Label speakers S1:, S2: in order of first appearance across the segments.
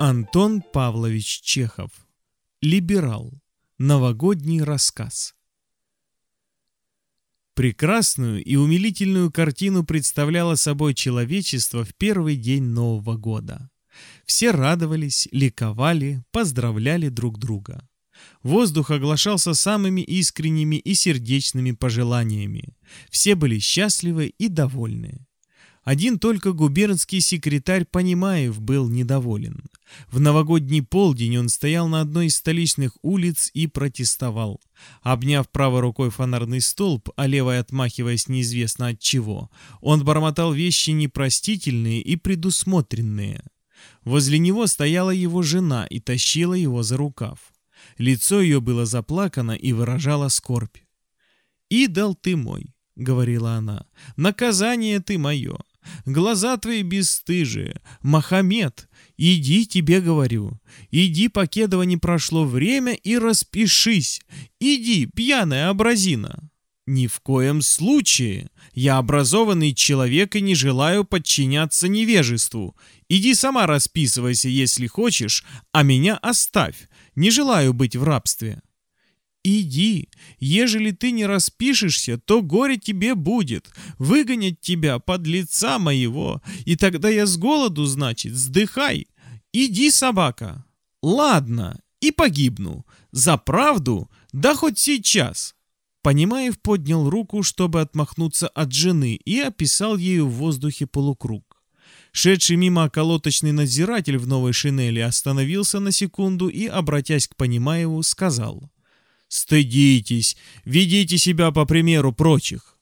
S1: Антон Павлович Чехов. Либерал. Новогодний рассказ. Прекрасную и умилительную картину представляло собой человечество в первый день Нового года. Все радовались, ликовали, поздравляли друг друга. Воздух оглашался самыми искренними и сердечными пожеланиями. Все были счастливы и довольны. Один только губернский секретарь Понимаев был недоволен. В новогодний полдень он стоял на одной из столичных улиц и протестовал. Обняв правой рукой фонарный столб, а левой отмахиваясь неизвестно от чего, он бормотал вещи непростительные и предусмотренные. Возле него стояла его жена и тащила его за рукав. Лицо ее было заплакано и выражало скорбь. «Идол ты мой», — говорила она, — «наказание ты мое, глаза твои бесстыжие, Махамед, иди, тебе говорю, иди, покедово не прошло время, и распишись, иди, пьяная образина». «Ни в коем случае! Я образованный человек и не желаю подчиняться невежеству. Иди сама расписывайся, если хочешь, а меня оставь. Не желаю быть в рабстве». «Иди, ежели ты не распишешься, то горе тебе будет, выгонять тебя под лица моего, и тогда я с голоду, значит, сдыхай. Иди, собака». «Ладно, и погибну. За правду, да хоть сейчас». Понимаев поднял руку, чтобы отмахнуться от жены, и описал ею в воздухе полукруг. Шедший мимо околоточный надзиратель в новой шинели остановился на секунду и, обратясь к Понимаеву, сказал «Стыдитесь, ведите себя по примеру прочих».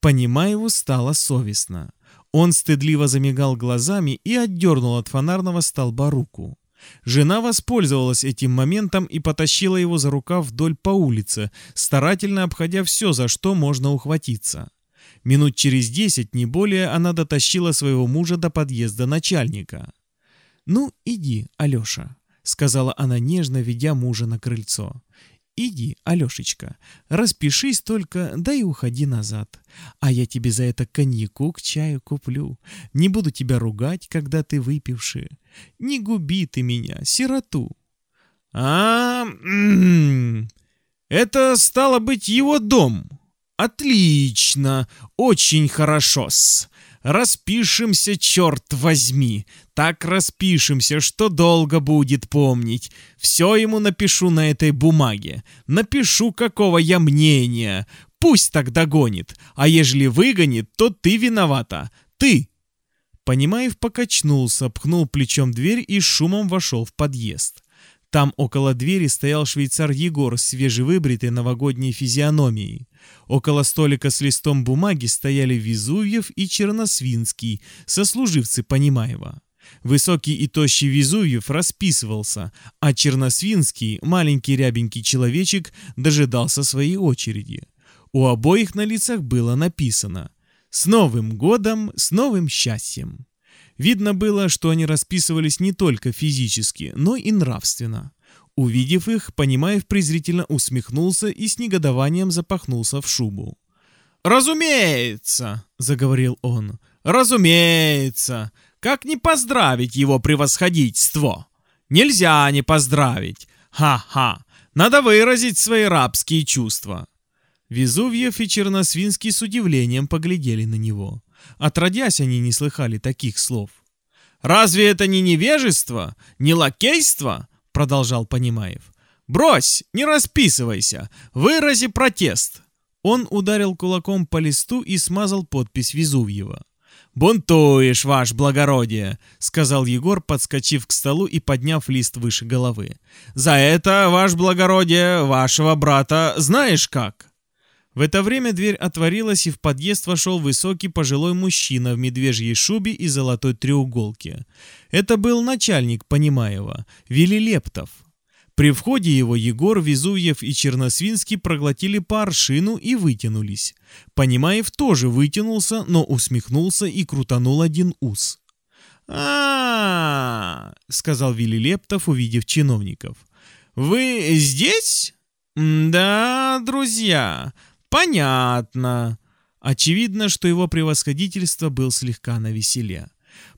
S1: Понимаеву стало совестно. Он стыдливо замигал глазами и отдернул от фонарного столба руку. Жена воспользовалась этим моментом и потащила его за рукав вдоль по улице, старательно обходя все, за что можно ухватиться. Минут через десять, не более, она дотащила своего мужа до подъезда начальника. «Ну, иди, Алеша», — сказала она нежно, ведя мужа на крыльцо. «Иди, Алешечка, распишись только, да и уходи назад. А я тебе за это коньяку к чаю куплю. Не буду тебя ругать, когда ты выпивший. Не губи ты меня, сироту».
S2: «А, это стало быть его дом. Отлично, очень хорошо-с. Распишемся, черт возьми. Так распишемся, что долго будет помнить. Все ему напишу на этой бумаге. Напишу, какого я мнения. Пусть так догонит. А ежели выгонит, то ты виновата. Ты.
S1: Понимаев покачнулся, пхнул плечом дверь и шумом вошел в подъезд. Там около двери стоял швейцар Егор с свежевыбритой новогодней физиономией. Около столика с листом бумаги стояли Везувьев и Черносвинский, сослуживцы Понимаева. Высокий и тощий Везувьев расписывался, а Черносвинский, маленький рябенький человечек, дожидался своей очереди. У обоих на лицах было написано «С Новым годом, с новым счастьем». Видно было, что они расписывались не только физически, но и нравственно. Увидев их, Понимаев презрительно усмехнулся и с негодованием запахнулся в шубу.
S2: «Разумеется!» — заговорил он. «Разумеется! Как не поздравить его превосходительство? Нельзя не поздравить! Ха-ха! Надо выразить свои рабские чувства!»
S1: Везувьев и Черносвинский с удивлением поглядели на него. Отродясь, они не слыхали таких слов.
S2: «Разве это не невежество? Не лакейство?» — продолжал Понимаев. «Брось, не расписывайся, вырази протест!»
S1: Он ударил кулаком по листу и смазал подпись Везувьева.
S2: «Бунтуешь, ваш благородие!» — сказал Егор, подскочив к столу и подняв лист выше головы. «За это, ваш благородие, вашего брата знаешь как?»
S1: В это время дверь отворилась, и в подъезд вошел высокий пожилой мужчина в медвежьей шубе и золотой треуголке. Это был начальник Понимаева, Велилептов. При входе его Егор, Везувьев и Черносвинский проглотили по аршину и вытянулись. Понимаев тоже вытянулся, но усмехнулся и крутанул один ус.
S2: а, сказал Велилептов, увидев чиновников. «Вы здесь?» «Да, друзья, «Понятно».
S1: Очевидно, что его превосходительство был слегка навеселе.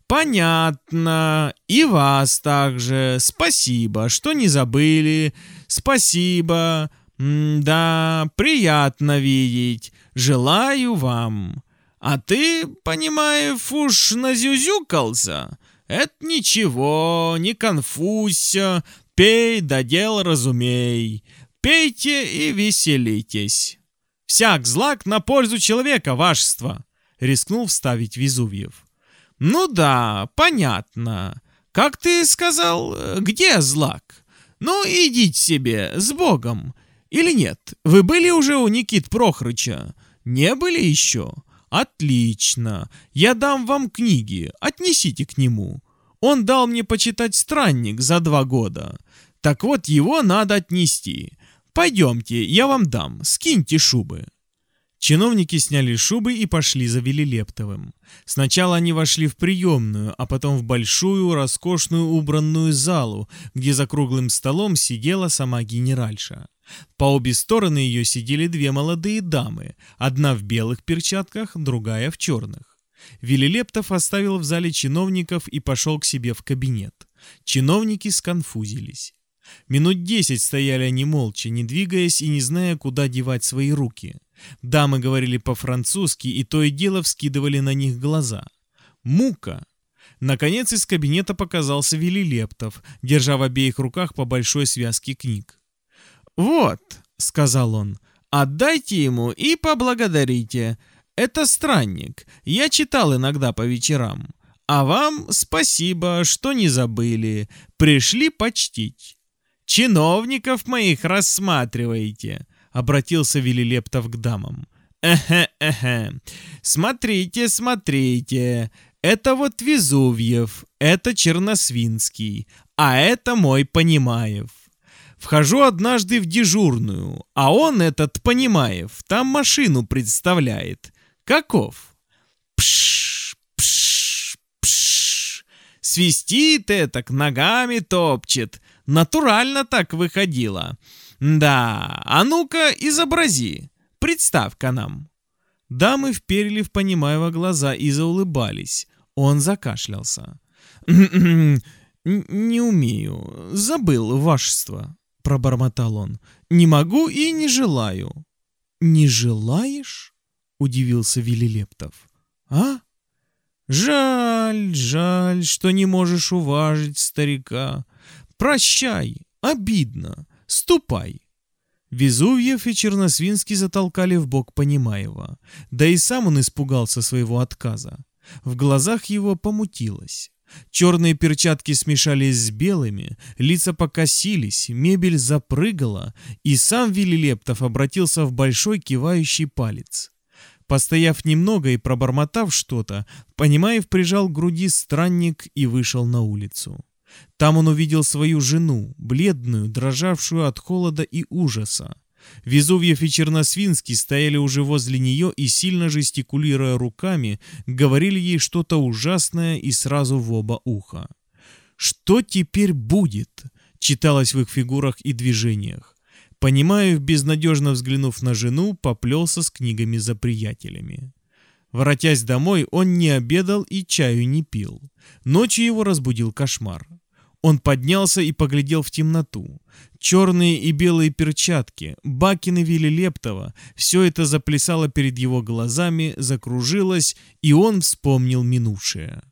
S2: «Понятно. И вас также. Спасибо, что не забыли. Спасибо. Да, приятно видеть. Желаю вам. А ты, понимаешь, уж назюзюкался? Это ничего, не конфузься. Пей да дел разумей. Пейте и веселитесь. Всяк злак на пользу человека, вашество!» Рискнул вставить Везувьев. «Ну да, понятно. Как ты сказал, где злак? Ну, идите себе, с Богом. Или нет, вы были уже у Никит Прохрыча? Не были еще? Отлично. Я дам вам книги, отнесите к нему. Он дал мне почитать «Странник» за два года. Так вот, его надо отнести. Пойдемте, я вам дам, скиньте шубы. Чиновники сняли шубы и пошли за Велилептовым. Сначала они вошли в приемную, а потом в большую, роскошную убранную залу, где за круглым столом сидела сама генеральша. По обе стороны ее сидели две молодые дамы, одна в белых перчатках, другая в черных. Велилептов оставил в зале чиновников и пошел к себе в кабинет. Чиновники сконфузились. Минут десять стояли они молча, не двигаясь и не зная, куда девать свои руки. Дамы говорили по-французски и то и дело вскидывали на них глаза. Мука! Наконец из кабинета показался Велилептов, держа в обеих руках по большой связке книг. «Вот», — сказал он, — «отдайте ему и поблагодарите. Это странник, я читал иногда по вечерам. А вам спасибо, что не забыли, пришли почтить. Чиновников моих рассматриваете обратился Велилептов к дамам. «Эхе-эхе, смотрите, смотрите, это вот Везувьев, это Черносвинский, а это мой Понимаев. Вхожу однажды в дежурную, а он, этот Понимаев, там машину представляет. Каков? Пш, пш, пш. Свистит это, ногами топчет. Натурально так выходило. «Да, а ну-ка изобрази, представь-ка нам». Дамы вперили в Понимаева глаза и заулыбались. Он закашлялся. «Не умею, забыл вашество», — пробормотал он. «Не могу и не желаю». «Не желаешь?» — удивился Велилептов. «А? Жаль, жаль, что не можешь уважить старика. Прощай, обидно. Ступай!» Везувьев и Черносвинский затолкали в бок Понимаева. Да и сам он испугался своего отказа. В глазах его помутилось. Черные перчатки смешались с белыми, лица покосились, мебель запрыгала, и сам Велилептов обратился в большой кивающий палец. Постояв немного и пробормотав что-то, Понимаев прижал к груди странник и вышел на улицу. Там он увидел свою жену, бледную, дрожавшую от холода и ужаса. Везувьев и Черносвинский стояли уже возле нее и, сильно жестикулируя руками, говорили ей что-то ужасное и сразу в оба уха. «Что теперь будет?» — читалось в их фигурах и движениях. Понимаев, безнадежно взглянув на жену, поплелся с книгами за приятелями. Воротясь домой, он не обедал и чаю не пил. Ночью его разбудил кошмар. Он поднялся и поглядел в темноту. Черные и белые перчатки, бакины Велилептова, все это заплясало перед его глазами, закружилось, и он вспомнил минувшее.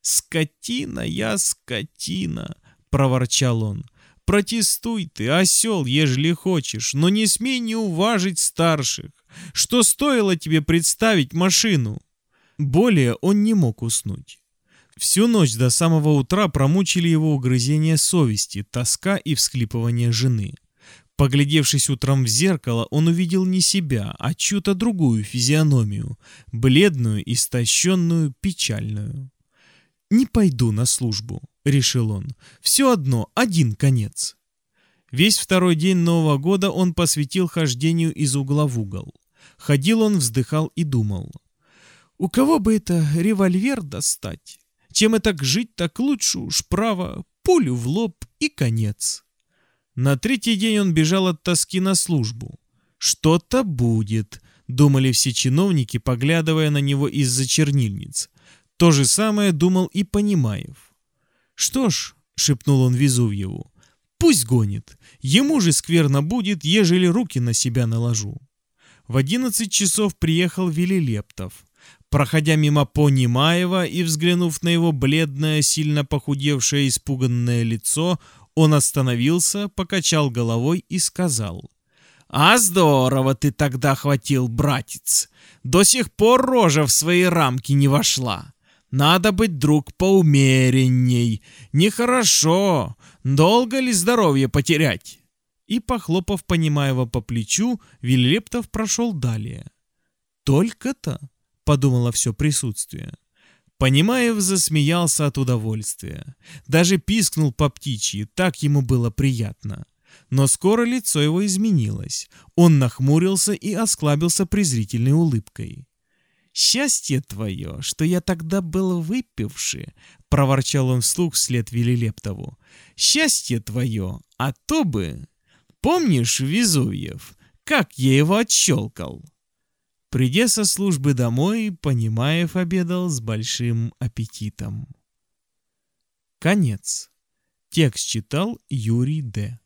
S2: «Скотина я, скотина!» — проворчал он. «Протестуй ты, осел, ежели хочешь, но не смей не уважить старших. Что стоило тебе представить машину?» Более он не мог уснуть. Всю ночь до самого утра промучили его угрызения совести, тоска и всхлипывание жены. Поглядевшись утром в зеркало, он увидел не себя, а чью-то другую физиономию, бледную, истощенную, печальную. «Не пойду на службу», — решил он. «Все одно, один конец». Весь второй день Нового года он посвятил хождению из угла в угол. Ходил он, вздыхал и думал. «У кого бы это револьвер достать?» Чем это жить, так лучше уж право, пулю в лоб и конец. На третий день он бежал от тоски на службу. «Что-то будет», — думали все чиновники, поглядывая на него из-за чернильниц.
S1: То же самое думал и Понимаев. «Что ж», — шепнул он Везувьеву, — «пусть гонит. Ему же скверно будет, ежели руки на себя наложу». В одиннадцать часов приехал Велилептов. Проходя мимо Понимаева и взглянув на его бледное, сильно похудевшее, испуганное лицо, он остановился, покачал головой и сказал. «А здорово ты тогда хватил, братец! До сих пор рожа в свои рамки не вошла. Надо быть, друг, поумеренней. Нехорошо. Долго ли здоровье потерять?» И, похлопав Понимаева по плечу, Вильлептов прошел далее. «Только-то?» — подумало все присутствие. Понимаев засмеялся от удовольствия. Даже пискнул по птичьи, так ему было приятно. Но скоро лицо его изменилось. Он нахмурился и осклабился презрительной улыбкой. «Счастье твое, что я тогда был выпивший!» — проворчал он вслух вслед Велилептову. «Счастье твое, а то бы...» «Помнишь, Везувьев, как я его отщелкал?» Придя со службы домой, Понимаев обедал с большим аппетитом. Конец. Текст читал Юрий Д.